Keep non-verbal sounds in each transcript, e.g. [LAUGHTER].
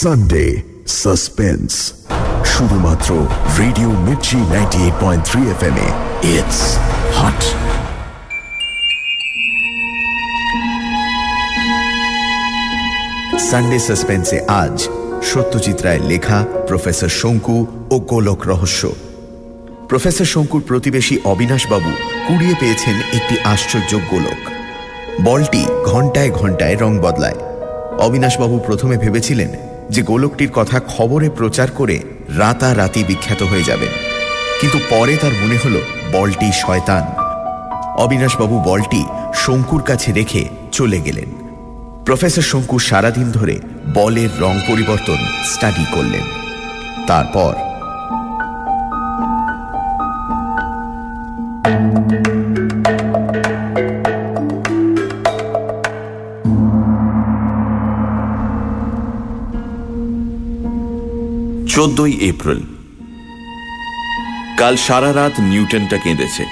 Sunday suspense শুধুমাত্র radio Mirchi ninety eight point three F M it's hot Sunday সাসপেন্সে আজ সত্যজিৎ রায়ের লেখা professor শঙ্কু ও গোলক রহস্য। প্রফেসর শঙ্কুর প্রতিবেশী অবিনাশবাবু কুড়িয়ে পেয়েছেন একটি আশ্চর্য গোলক। বলটি ঘন্টায় ঘন্টায় রং বদলায়। অবিনাশবাবু প্রথমে ভেবেছিলেন যে গোলকটির কথা খবরে প্রচার করে রাতারাতি বিখ্যাত হয়ে যাবেন কিন্তু পরে তার মনে হল, বলটি শয়তান। অবিনাশবাবু বলটি শঙ্কুর কাছে রেখে চলে গেলেন। প্রফেসর শঙ্কু সারাদিন ধরে বলের রং পরিবর্তন স্টাডি করলেন। তারপর চোদ্দই এপ্রিল। কাল সারা রাত নিউটনটা কেঁদেছে।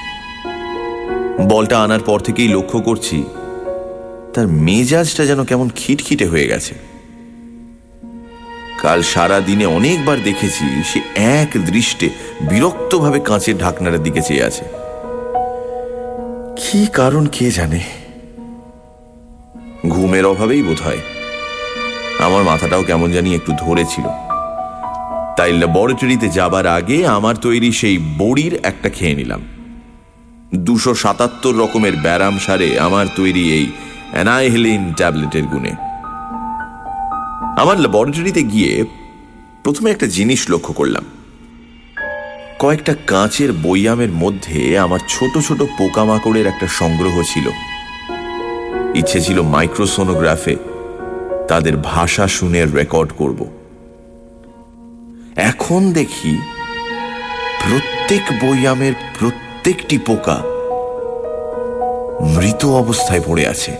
বলটা আনার পর থেকেই লক্ষ্য করছি, তার মেজাজটা যেন কেমন খিটখিটে হয়ে গেছে। কাল সারা দিনে অনেকবার দেখেছি সে এক দৃষ্টে বিরক্তভাবে কাঁচের ঢাকনার দিকে চেয়ে আছে। কি কারণ কে জানে? ঘুমের অভাবেই বোধ হয় আমার মাথাটাও কেমন জানি একটু ধরেছিল। তাই ল্যাবরেটরিতে যাবার আগে আমার তৈরি সেই বড়ির একটা খেয়ে নিলাম। দুশো সাতাত্তর রকমের ব্যারাম সারে আমার তৈরি এই অ্যানাইহেলিন ট্যাবলেটের গুণে। আমার ল্যাবরেটরিতে গিয়ে প্রথমে একটা জিনিস লক্ষ্য করলাম। কয়েকটা কাঁচের বইয়ামের মধ্যে আমার ছোট ছোট পোকামাকড়ের একটা সংগ্রহ ছিল। ইচ্ছে ছিল মাইক্রোসোনোগ্রাফে তাদের ভাষা শুনে রেকর্ড করব। এখন দেখি প্রত্যেক বইয়ামের প্রত্যেকটি পোকা মৃত অবস্থায় পড়ে আছে।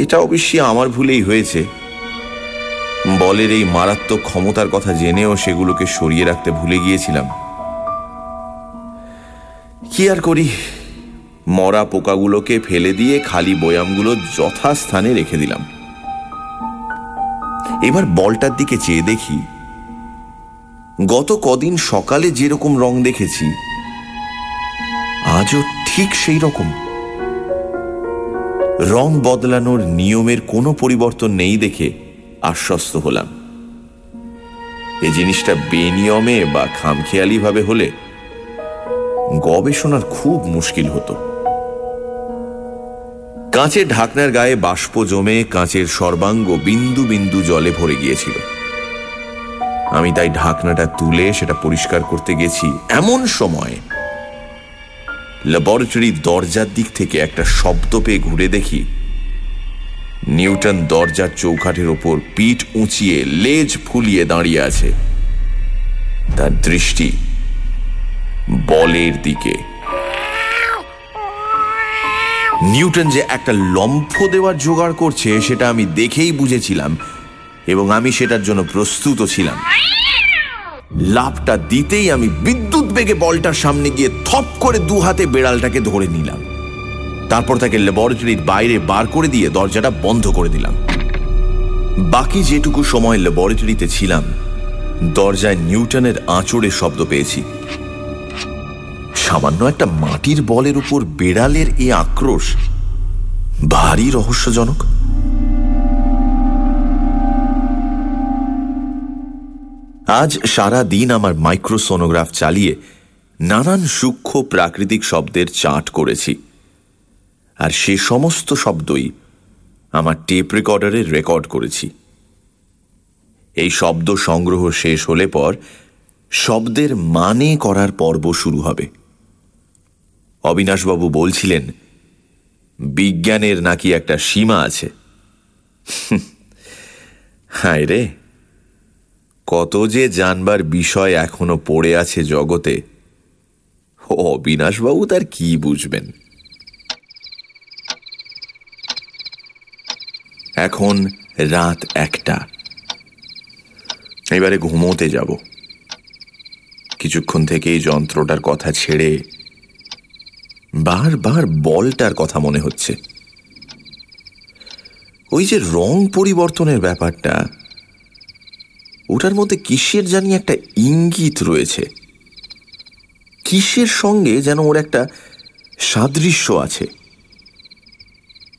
এটা অবশ্যই আমার ভুলেই হয়েছে। বলের এই মারাত্মক ক্ষমতার কথা জেনেও সেগুলোকে সরিয়ে রাখতে ভুলে গিয়েছিলাম। কি আর করি? মরা পোকাগুলোকে ফেলে দিয়ে খালি বয়ামগুলো যথাস্থানে রেখে দিলাম। এবার বলটার দিকে চেয়ে দেখি। গত কদিন সকালে যেরকম রং দেখেছি, আজও ঠিক সেই রকম রং বদলানোর নিয়মের কোনো পরিবর্তন নেই দেখে আশ্বস্ত হলাম। এ জিনিসটা বেনিয়মে বা খামখেয়ালি ভাবে হলে গবেষণার খুব মুশকিল হতো। কাঁচের ঢাকনার গায়ে বাষ্প জমে কাঁচের সর্বাঙ্গ বিন্দু বিন্দু জলে ভরে গিয়েছিল। আমি তাই ঢাকনাটা তুলে সেটা পরিষ্কার করতে গেছি এমন সময়। ল্যাবরেটরির দরজার দিক থেকে একটা শব্দ পেয়ে ঘুরে দেখি, নিউটন দরজার চৌখাটের ওপর পিঠ উঁচিয়ে লেজ ফুলিয়ে দাঁড়িয়ে আছে। তার দৃষ্টি বলের দিকে। নিউটন যে একটা লম্ফ দেওয়ার জোগাড় করছে, সেটা আমি দেখেই বুঝেছিলাম এবং আমি সেটার জন্য প্রস্তুত ছিলাম। লাভটা দিতেই আমি বিদ্যুৎ বেগে বলটার সামনে গিয়ে থপ করে দু হাতে বেড়ালটাকে ধরে নিলাম। তারপর তাকে ল্যাবরেটরির বাইরে বার করে দিয়ে দরজাটা বন্ধ করে দিলাম। বাকি যেটুকু সময় ল্যাবরেটরিতে ছিলাম, দরজায় নিউটনের আঁচড়ে শব্দ পেয়েছি। সামান্য একটা মাটির বলের উপর বেড়ালের এ আক্রোশ ভারী রহস্যজনক। আজ সারা দিন আমার মাইক্রোসোনোগ্রাফ চালিয়ে নানান সূক্ষ্ম প্রাকৃতিক শব্দের চাট করেছি। আর সে সমস্ত শব্দই আমার টেপ রেকর্ডারে রেকর্ড করেছি। এই শব্দ সংগ্রহ শেষ হলে পর শব্দের মানে করার পর্ব শুরু হবে। অবিনাশবাবু বলছিলেন, বিজ্ঞানের নাকি একটা সীমা আছে। হায় রে, কত যে জানবার বিষয় এখনও পড়ে আছে জগতে, অবিনাশবাবু তার কি বুঝবেন? এখন রাত একটা। এবারে ঘুমোতে যাব। কিছুক্ষণ থেকেই যন্ত্রটার কথা ছেড়ে বারবার বলটার কথা মনে হচ্ছে। ওই যে রং পরিবর্তনের ব্যাপারটা, ওটার মধ্যে কিসের জানি একটা ইঙ্গিত রয়েছে। কিসের সঙ্গে যেন ওর একটা সাদৃশ্য আছে।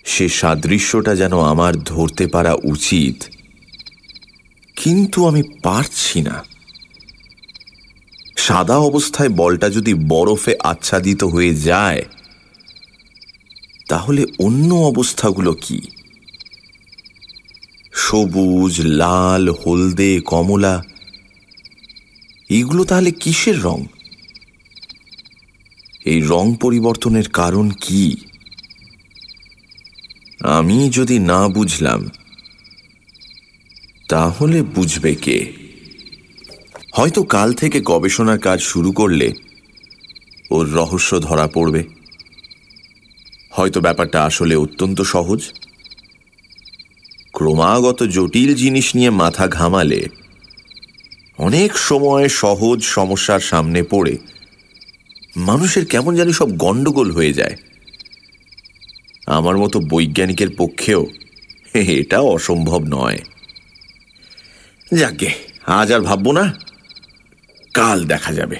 সে সাদৃশ্যটা যেন আমার ধরতে পারা উচিত। কিন্তু আমি পারছি না। সাদা অবস্থায় বলটা যদি বরফে আচ্ছাদিত হয়ে যায়, তাহলে অন্য অবস্থাগুলো কি? সবুজ, লাল, হলদে, কমলা, এগুলো তাহলে কিসের রং? এই রং পরিবর্তনের কারণ কি? আমি যদি না বুঝলাম, তাহলে বুঝবে কে? হয়তো কাল থেকে গবেষণার কাজ শুরু করলে ওর রহস্য ধরা পড়বে। হয়তো ব্যাপারটা আসলে অত্যন্ত সহজ। ক্রমাগত জটিল জিনিস নিয়ে মাথা ঘামালে অনেক সময় সহজ সমস্যার সামনে পড়ে মানুষের কেমন জানি সব গণ্ডগোল হয়ে যায়। আমার মতো বৈজ্ঞানিকের পক্ষেও [LAUGHS] এটা অসম্ভব নয়। যাকে আজ আর ভাববো না। কাল দেখা যাবে।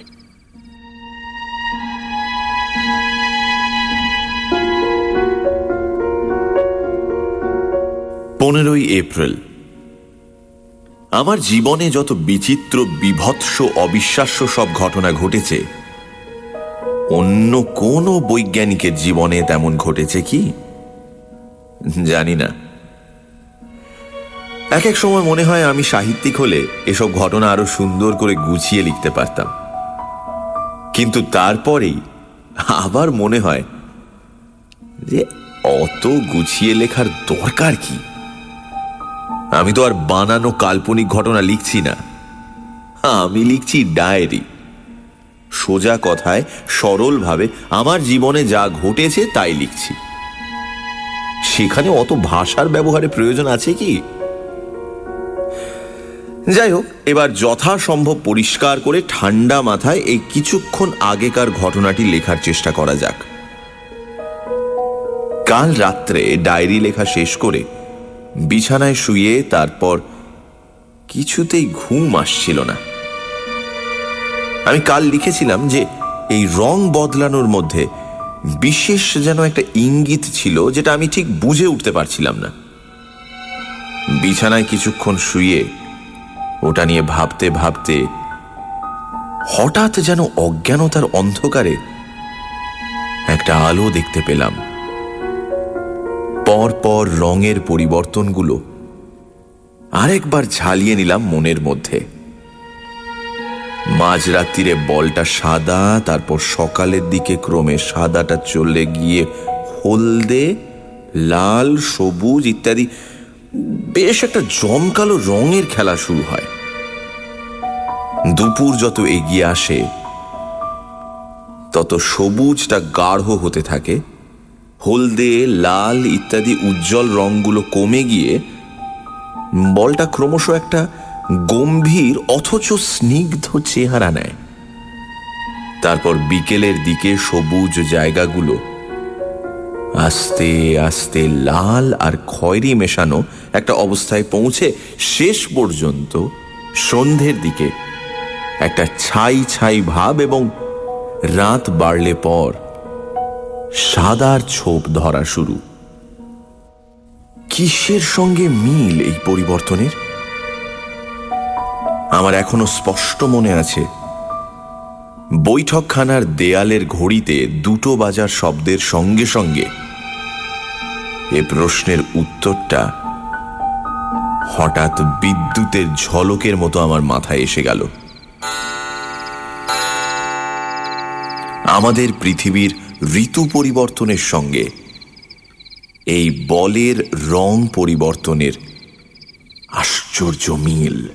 পনেরোই এপ্রিল। আমার জীবনে যত বিচিত্র, বিভৎস, অবিশ্বাস্য সব ঘটনা ঘটেছে, অন্য কোনো বৈজ্ঞানিকের জীবনে তেমন ঘটেছে কি? জানি না। এক এক সময় মনে হয় আমি সাহিত্যিক হলে এসব ঘটনা আরও সুন্দর করে গুছিয়ে লিখতে পারতাম। কিন্তু তারপরেই আবার মনে হয় যে অত গুছিয়ে লেখার দরকার কি? আমি তো আর বানানো কাল্পনিক ঘটনা লিখছি না। আমি লিখছি ডায়েরি। সোজা কথায়, সরলভাবে আমার জীবনে যা ঘটেছে তাই লিখছি। সেখানে অত ভাষার ব্যবহারে প্রয়োজন আছে কি? যাই হোক, এবার যথাসম্ভব পরিষ্কার করে ঠান্ডা মাথায় এই কিছুক্ষণ আগেকার ঘটনাটি লেখার চেষ্টা করা যাক। কাল রাত্রে ডায়েরি লেখা শেষ করে বিছানায় শুয়ে তারপর কিছুতেই ঘুম আসছিল না। আমি কাল লিখেছিলাম যে এই রং বদলানোর মধ্যে বিশেষ যেন একটা ইঙ্গিত ছিল যেটা আমি ঠিক বুঝে উঠতে পারছিলাম না। বিছানায় কিছুক্ষণ শুয়ে ওটা নিয়ে ভাবতে ভাবতে হঠাৎ যেন অজ্ঞানতার অন্ধকারে একটা আলো দেখতে পেলাম। পর পর রঙের পরিবর্তনগুলো আরেকবার ঝালিয়ে নিলাম মনের মধ্যে। মাঝরাত্রিরে বলটা সাদা, তারপর সকালের দিকে ক্রমে সাদাটা চলে গিয়ে হলদে, লাল, সবুজ ইত্যাদি। বেশ একটা জমকালো রঙের খেলা শুরু হয়। দুপুর যত এগিয়ে আসে, তত সবুজটা গাঢ় হতে থাকে। হলদে, লাল ইত্যাদি উজ্জ্বল রঙগুলো কমে গিয়ে বলটা ক্রমশ একটা গম্ভীর অথচ স্নিগ্ধ চেহারা নেয়। তারপর বিকেলের দিকে সবুজ জায়গাগুলো আস্তে আস্তে লাল আর খয়েরি মেশানো একটা অবস্থায় পৌঁছে শেষ পর্যন্ত সন্ধ্যের দিকে একটা ছাই ছাই ভাব এবং রাত বাড়লে পর সাদার ছোপ ধরা শুরু। কিসের সঙ্গে মিল এই পরিবর্তনের? আমার এখনও স্পষ্ট মনে আছে, বৈঠকখানার দেয়ালের ঘড়িতে দুটো বাজার শব্দের সঙ্গে সঙ্গে এ প্রশ্নের উত্তরটা হঠাৎ বিদ্যুতের ঝলকের মতো আমার মাথায় এসে গেল। আমাদের পৃথিবীর ঋতু পরিবর্তনের সঙ্গে এই বলের রং পরিবর্তনের আশ্চর্য মিল।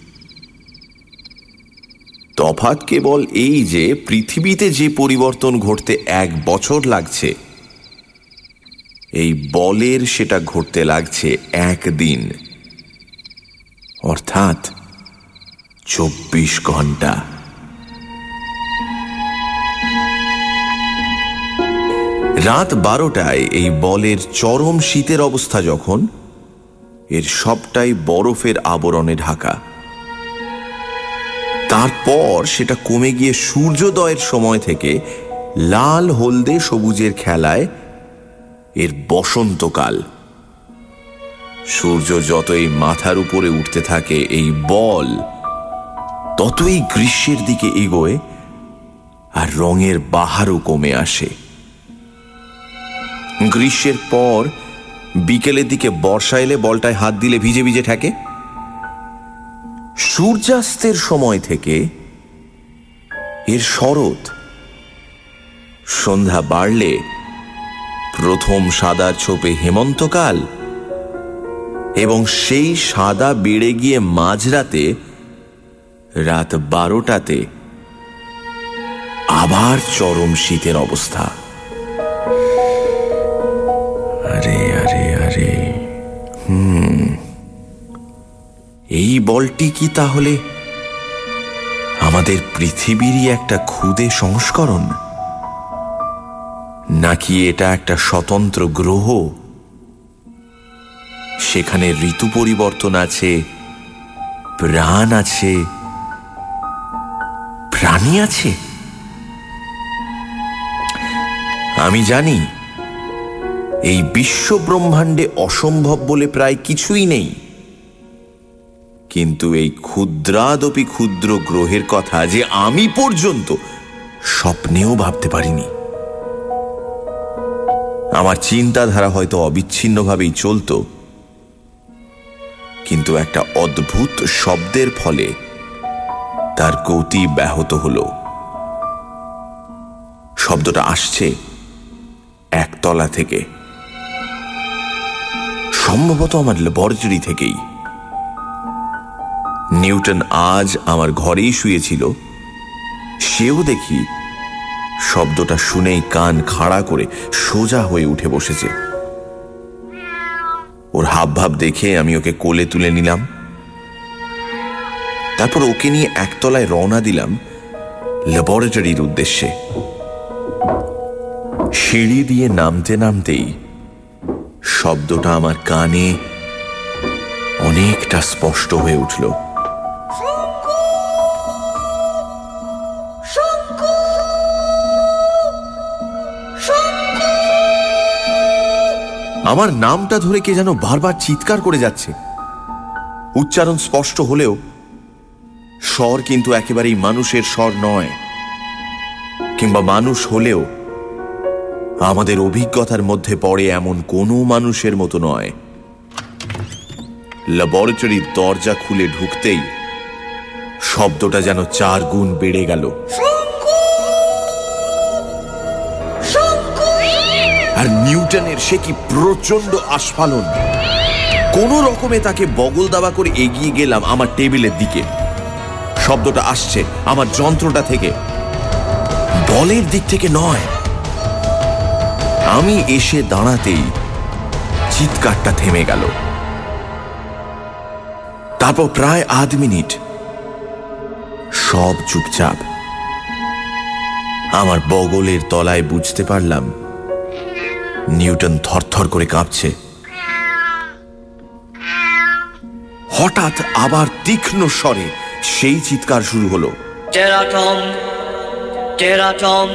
তফাৎ কেবল এই যে পৃথিবীতে যে পরিবর্তন ঘটতে এক বছর লাগছে, এই বলের সেটা ঘটতে লাগছে একদিন। অর্থাৎ চব্বিশ ঘণ্টা। রাত বারোটায় এই বলের চরম শীতের অবস্থা যখন, এর সবটাই বরফের আবরণে ঢাকা। তারপর সেটা কমে গিয়ে সূর্যোদয়ের সময় থেকে লাল হলদে সবুজের খেলায় এর বসন্তকাল। সূর্য যতই মাথার উপরে উঠতে থাকে, এই বল ততই গ্রীষ্মের দিকে এগোয় আর রঙের বাহারও কমে আসে। গ্রীষ্মের পর বিকেলের দিকে বর্ষা এলে বলটায় হাত দিলে ভিজে ভিজে থাকে সূর্যাস্তের সময় থেকে এর শরৎ সন্ধ্যা বাড়লে প্রথম সাদার ছোপে হেমন্তকাল এবং সেই সাদা বেড়ে গিয়ে মাঝরাতে রাত বারোটাতে আবার চরম শীতের অবস্থা। আরে আরে আরে। হুম। এই বলটি কি তাহলে? আমাদের পৃথিবীরই একটা ক্ষুদে সংস্করণ? নাকি এটা একটা স্বতন্ত্র গ্রহ? সেখানে ঋতু পরিবর্তন আছে, প্রাণ আছে প্রাণী আছে? আমি জানি, এই বিশ্ব ব্রহ্মাণ্ডে অসম্ভব বলে প্রায় কিছুই নেই। কিন্তু এই ক্ষুদ্রাদপি ক্ষুদ্র গ্রহের কথা যে আমি পর্যন্ত স্বপ্নেও ভাবতে পারিনি। আমার চিন্তাধারা হয়তো অবিচ্ছিন্নভাবেই চলত, কিন্তু একটা অদ্ভুত শব্দের ফলে তার গতি ব্যাহত হল। শব্দটা আসছে একতলা থেকে। সম্ভবত আমার ল্যাবরেটরি থেকেই। নিউটন আজ আমার ঘরেই শুয়েছিল। সেও দেখি শব্দটা শুনেই কান খাড়া করে সোজা হয়ে উঠে বসেছে। ওর হাবভাব দেখে আমি ওকে কোলে তুলে নিলাম। তারপর ওকে নিয়ে একতলায় রওনা দিলাম ল্যাবরেটরির উদ্দেশ্যে। সিঁড়ি দিয়ে নামতে নামতেই শব্দটা আমার কানে অনেকটা স্পষ্ট হয়ে উঠল। আমার নামটা ধরে কে যেন বারবার চিৎকার করে যাচ্ছে। উচ্চারণ স্পষ্ট হলেও স্বর কিন্তু একেবারেই মানুষের স্বর নয়। কিংবা মানুষ হলেও আমাদের অভিজ্ঞতার মধ্যে পড়ে এমন কোনো মানুষের মতো নয়। ল্যাবরেটরির দরজা খুলে ঢুকতেই শব্দটা যেন চার গুণ বেড়ে গেল। আর নিউটনের সে কি প্রচণ্ড আস্ফালন। কোন রকমে তাকে বগল দাবা করে এগিয়ে গেলাম আমার টেবিলের দিকে। শব্দটা আসছে, আমার যন্ত্রটা থেকে। বলের দিক থেকে নয়। আমি এসে দাঁড়াতেই চিৎকারটা থেমে গেল। তারপর প্রায় আধ মিনিট সব চুপচাপ। আমার বগলের তলায় বুঝতে পারলাম, নিউটন থরথর করে কাঁপছে। হঠাৎ আবার তীক্ষ্ণ স্বরে সেই চিৎকার শুরু হলো। টেরাটম টেরাটম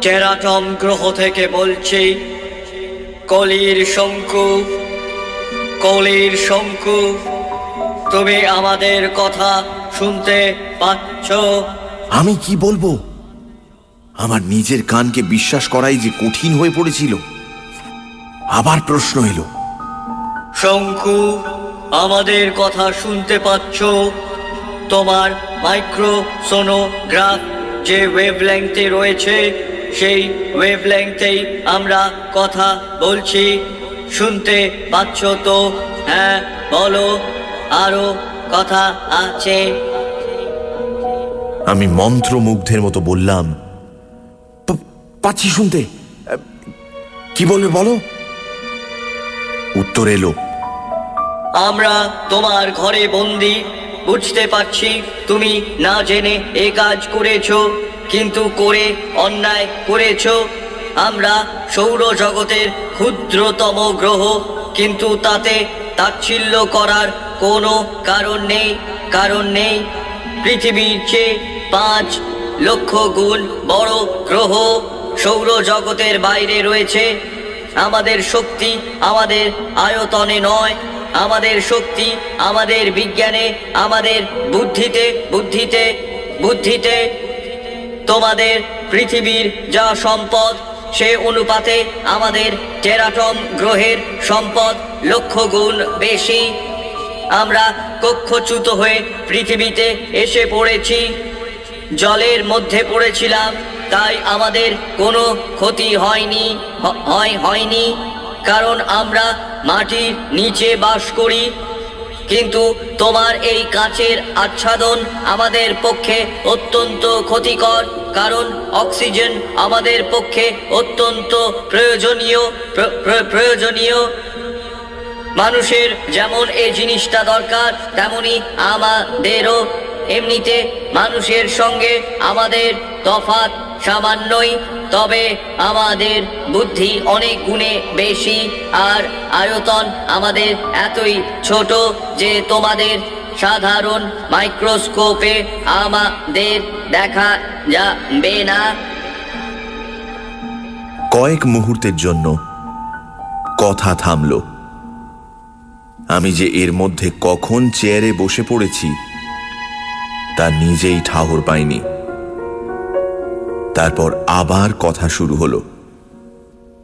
টেরাটম গ্রহ থেকে বলছি কলির শঙ্কু কলির শঙ্কু তুমি আমাদের কথা শুনতে পাচ্ছ? আমি কি বলব? আমার নিজের কানকে বিশ্বাস করাই যে কঠিন হয়ে পড়েছিল। আবার প্রশ্ন এলো। শঙ্কু আমাদের কথা শুনতে পাচ্ছ? তোমার মাইক্রো সোনোগ্রাফ যে ওয়েভলেংথে রয়েছে সেই ওয়েভলেংথেই আমরা কথা বলছি। শুনতে পাচ্ছ তো? হ্যাঁ বলো আরও কথা আছে। আমি মন্ত্রমুগ্ধের মতো বললাম "পা- পাচ্ছি শুনতে। কি বলবে বলো? উত্তর এলো আমরা তোমার ঘরে বন্দি বুঝতে পারছি, তুমি না জেনে এ কাজ করেছ, কিন্তু করে, অন্যায় করেছ। আমরা সৌরজগতের ক্ষুদ্রতম গ্রহ, কিন্তু তাতে তাচ্ছিল্য করার কোনো কারণ নেই কারণ নেই। পৃথিবীর চেয়ে পাঁচ লক্ষ গুণ বড় গ্রহ সৌরজগতের বাইরে রয়েছে। আমাদের শক্তি আমাদের আয়তনে নয় আমাদের শক্তি, আমাদের বিজ্ঞানে, আমাদের বুদ্ধিতে বুদ্ধিতে বুদ্ধিতে তোমাদের পৃথিবীর যা সম্পদ, সে অনুপাতে আমাদের টেরাটম গ্রহের সম্পদ লক্ষ গুণ বেশি। আমরা কক্ষচ্যুত হয়ে পৃথিবীতে এসে পড়েছি, জলের মধ্যে পড়েছিলাম, তাই আমাদের কোনো ক্ষতি হয়নি হয়, হয়নি। কারণ আমরা মাটির নিচে বাস করি। কিন্তু তোমার এই কাচের আচ্ছাদন আমাদের পক্ষে অত্যন্ত ক্ষতিকর, কারণ অক্সিজেন আমাদের পক্ষে অত্যন্ত প্রয়োজনীয়, প্র- প্র- প্রয়োজনীয়। মানুষের যেমন এই জিনিসটা দরকার, তেমনি আমাদেরও। এমনিতে মানুষের সঙ্গে আমাদের তফাৎ সামান্যই, তবে আমাদের বুদ্ধি অনেক গুণে বেশি, আর আয়তন আমাদের এতই ছোট যে তোমাদের সাধারণ মাইক্রোস্কোপে আমাদের দেখা যাবে না। কয়েক মুহূর্তের জন্য কথা থামল। আমি যে এর মধ্যে কখন চেয়ারে বসে পড়েছি, তা নিজেই ঠাহর পাইনি। তারপর আবার কথা শুরু হলো।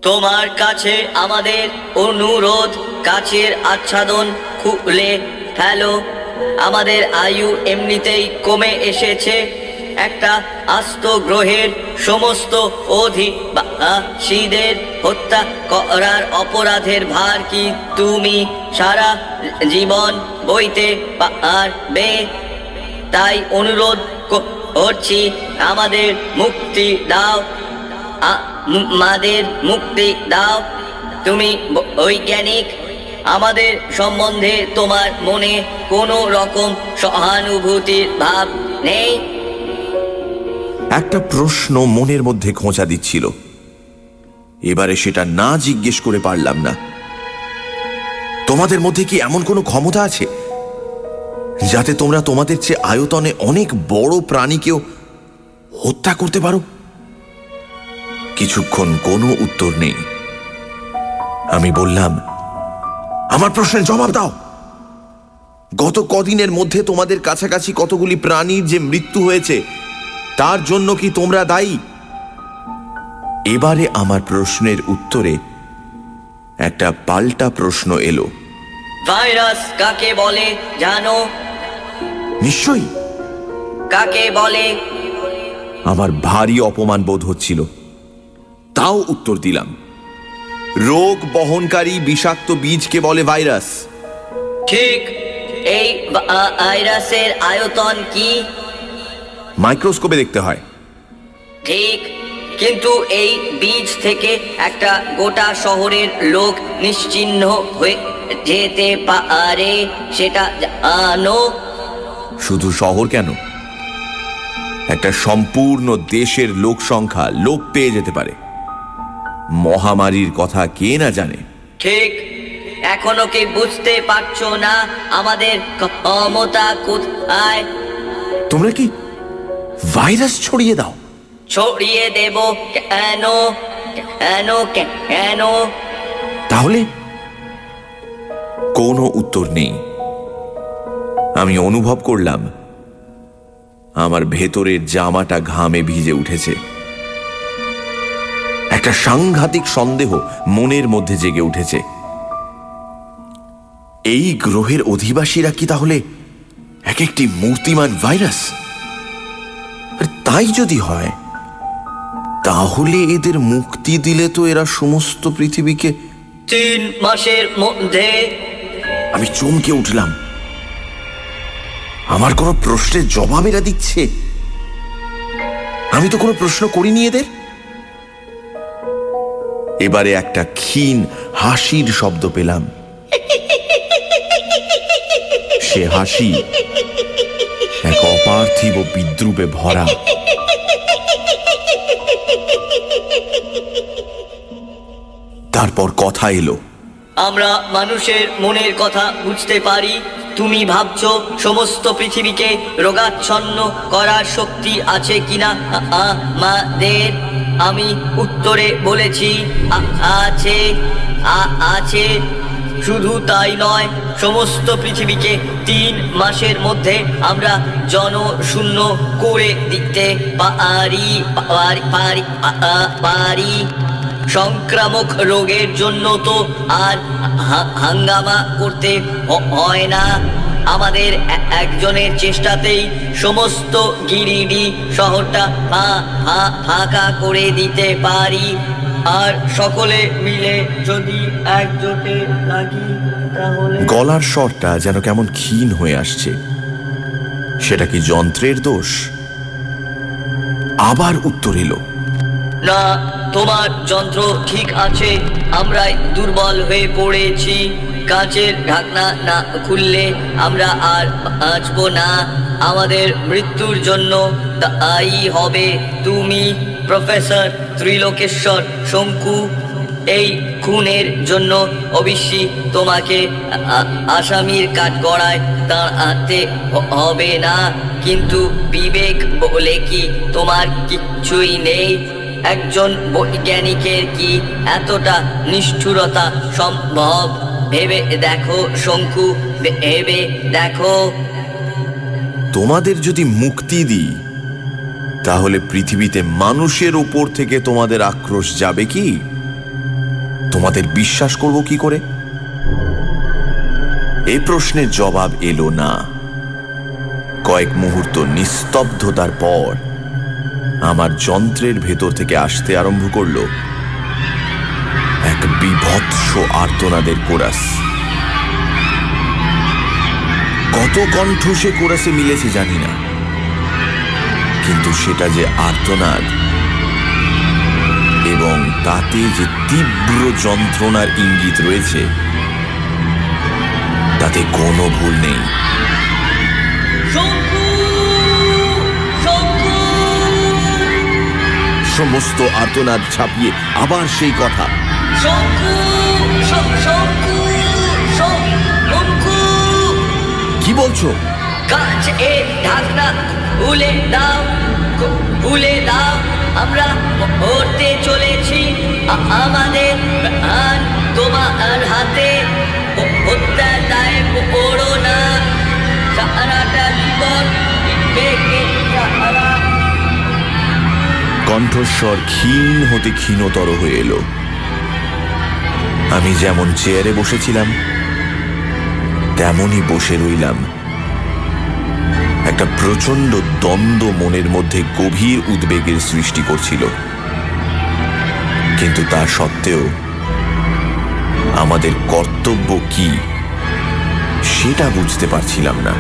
তোমার কাছে আমাদের অনুরোধ, কাছের আচ্ছাদন খুলে ফেলো। আমাদের আয়ু এমনিতেই কমে এসেছে। একটা আস্ত গ্রহের সমস্ত অধিবাসীদের হত্যা করার অপরাধের ভার কি তুমি সারা জীবন বইতে পারবে? তাই অনুরোধ করছি, আমাদের মুক্তি দাও। আমাদের মুক্তি দাও। তুমি বৈজ্ঞানিক, আমাদের সম্বন্ধে তোমার মনে কোনো রকম সহানুভূতির ভাব নেই? একটা প্রশ্ন মনের মধ্যে খোঁচা দিচ্ছিল। এবারে সেটা না জিজ্ঞেস করে পারলাম না। তোমাদের মধ্যে কি এমন কোনো ক্ষমতা আছে? যাতে তোমরা তোমাদের চেয়ে আয়তনে অনেক বড় প্রাণীকেও হত্যা করতে পারো। কিছুক্ষণ কোনো উত্তর নেই। আমি বললাম, আমার প্রশ্নের জবাব দাও। গত কদিনের মধ্যে তোমাদের কাছাকাছি কতগুলি প্রাণীর যে মৃত্যু হয়েছে, তার জন্য কি তোমরা দায়ী? এবারে আমার প্রশ্নের উত্তরে একটা পাল্টা প্রশ্ন এলো। ভাইরাস কাকে বলে জানো? নিশ্চয়ই। কাকে বলে? আমার ভারী অপমান বোধ হচ্ছিল। তাও উত্তর দিলাম। রোগ বহনকারী বিষাক্ত বীজকে বলে ভাইরাস। ঠিক। এই ভাইরাসের আয়তন কি? মাইক্রোস্কোপে দেখতে হয়। ঠিক। কিন্তু এই বীজ থেকে একটা গোটা শহরের লোক নিশ্চিহ্ন হয়ে যেতে পারে সেটা জানো? শুধু শহর কেন? একটা সম্পূর্ণ দেশের লোক সংখ্যা লোপ পেয়ে যেতে পারে। মহামারীর কথা কে না জানে। ঠিক এখনও কি বুঝতে পারছ না আমাদের ক্ষমতা কোথায়? তোমরা কি ভাইরাস ছড়িয়ে দাও? ছড়িয়ে দেব কেন? কেন? কেন? তাহলে কোনো উত্তর নেই। আমি অনুভব করলাম আমার ভেতরের জামাটা ঘামে ভিজে উঠেছে। একটা সাংঘাতিক সন্দেহ মনের মধ্যে জেগে উঠেছে। এই গ্রহের অধিবাসীরা কি তাহলে এক একটি মূর্তিমান ভাইরাস? আর তাই যদি হয় তাহলে এদের মুক্তি দিলে তো এরা সমস্ত পৃথিবীকে তিন মাসের মধ্যে আমি চমকে উঠলাম। আমার কোনো প্রশ্নের জবাব এরা দিচ্ছে। আমি তো কোনো প্রশ্ন করিনি এদের। এবারে একটা ক্ষীণ হাসির শব্দ পেলাম। সে হাসি এক অপার্থিব বিদ্রুপে ভরা। তারপর কথা এলো। আমরা মানুষের মনের কথা বুঝতে পারি। তুমি ভাবছ সমস্ত পৃথিবীকে রোগাচ্ছন্ন করার শক্তি আছে কিনা? আমাদের আমি উত্তরে বলেছি আছে আছে। শুধু তাই নয়, সমস্ত পৃথিবীকে তিন মাসের মধ্যে আমরা জনশূন্য করে দিতে পারি পারি পারি পারি। সংক্রামক রোগের জন্য তো আর হাঙ্গামা করতে হয় না। আমাদের একজনের চেষ্টাতেই সমস্ত গিরিডি শহরটা ফাঁকা করে দিতে পারি। আর সকলে মিলে যদি একজোটে লাগি তাহলে গলার স্বরটা যেন কেমন ক্ষীণ হয়ে আসছে। সেটা কি যন্ত্রের দোষ? আবার উত্তর এলো। না তোমার যন্ত্র ঠিক আছে? আমরাই দুর্বল হয়ে পড়েছি। কাঁচের ঢাকনা না খুললে আমরা আর বাঁচবো না। আমাদের মৃত্যুর জন্য দায়ী হবে তুমি, প্রফেসর ত্রিলোকেশ্বর শঙ্কু। এই খুনের জন্য অবশ্যই তোমাকে আসামির কাঠগড়ায় হ- হবে না। কিন্তু বিবেক বলে কি তোমার কিচ্ছুই নেই? একজন বৈজ্ঞানিকের কি এতটা নিষ্ঠুরতা সম্ভব? ভেবে দেখো, শঙ্কু, ভেবে দেখো। তোমাদের যদি মুক্তি দিই, তাহলে পৃথিবীতে মানুষের উপর থেকে তোমাদের আক্রোশ যাবে কি? তোমাদের বিশ্বাস করব কি করে? এই প্রশ্নের জবাব এলো না। কয়েক মুহূর্ত নিস্তব্ধতার পর আমার যন্ত্রের ভেতর থেকে আসতে আরম্ভ করল এক বিভৎস আর্তনাদের কোরাস। কত কণ্ঠ সে কোরাসে মিলেছে জানি না। কিন্তু সেটা যে আর্তনাদ এবং তাতে যে তীব্র যন্ত্রণার ইঙ্গিত রয়েছে, তাতে কোনো ভুল নেই। সমস্ত আর্তনাদ ছাপিয়ে আবার সেই কথা। কি বলছো? কাজ এ ঢাকনা খুলে দাও খুলে দাও। আমরা মরতে চলেছি আমাদের প্রাণ তোমার হাতে। হত্যার দায়ে পড়ো না সারাটা জীবন কণ্ঠস্বর ক্ষীণ হতে ক্ষীণতর হয়ে এলো। আমি যেমন চেয়ারে বসেছিলাম, তেমনই বসে রইলাম। একটা প্রচণ্ড দ্বন্দ্ব মনের মধ্যে গভীর উদ্বেগের সৃষ্টি করছিল। কিন্তু তা সত্ত্বেও আমাদের কর্তব্য কি, সেটা বুঝতে পারছিলাম না।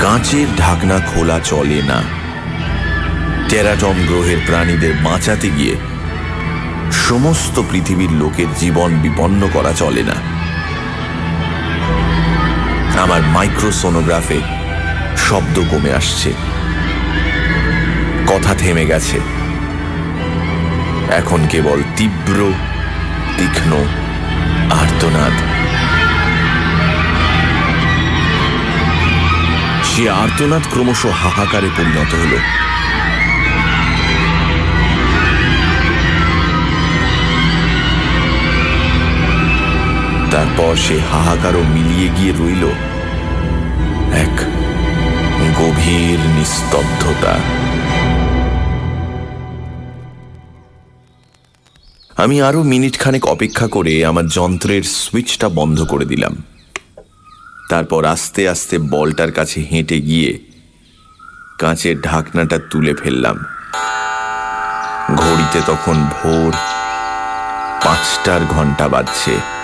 কাঁচের ঢাকনা খোলা চলে না। টেরাটম গ্রহের প্রাণীদের বাঁচাতে গিয়ে সমস্ত পৃথিবীর লোকের জীবন বিপন্ন করা চলে না। আমার মাইক্রোসোনোগ্রাফে শব্দ কমে আসছে। কথা থেমে গেছে। এখন কেবল তীব্র, তীক্ষ্ণ আর্তনাদ। সে আর্তনাদ ক্রমশ হাহাকারে পরিণত হলো। তারপর সে হাহাকারও মিলিয়ে গিয়ে রইল এক গভীর নিস্তব্ধতা। আমি আরও মিনিট খানেক অপেক্ষা করে আমার যন্ত্রের সুইচটা বন্ধ করে দিলাম। তারপর আস্তে আস্তে বলটার কাছে হেঁটে গিয়ে কাঁচের ঢাকনাটা তুলে ফেললাম। ঘড়িতে তখন ভোর পাঁচটার ঘণ্টা বাজছে।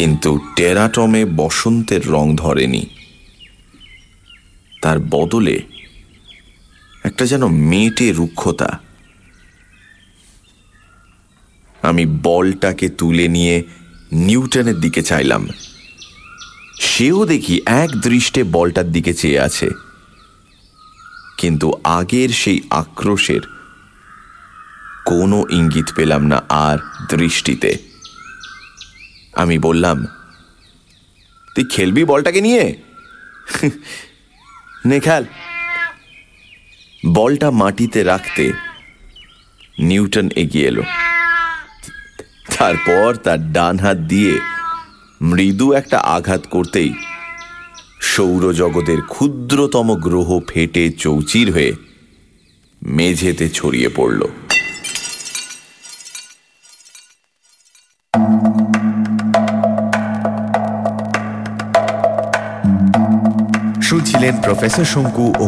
কিন্তু টেরাটমে বসন্তের রং ধরেনি। তার বদলে একটা যেন মেটে রুক্ষতা। আমি বলটাকে তুলে নিয়ে নিউটনের দিকে চাইলাম। সেও দেখি এক দৃষ্টে বলটার দিকে চেয়ে আছে। কিন্তু আগের সেই আক্রোশের কোনো ইঙ্গিত পেলাম না আর দৃষ্টিতে। আমি বললাম, তুই খেলবি বলটাকে নিয়ে? নে, খেল। বলটা মাটিতে রাখতে নিউটন এগিয়ে এলো। তারপর তার ডান হাত দিয়ে মৃদু একটা আঘাত করতেই সৌরজগতের ক্ষুদ্রতম গ্রহ ফেটে চৌচির হয়ে মেঝেতে ছড়িয়ে পড়ল। শুনছিলেন প্রফেসর শঙ্কু ও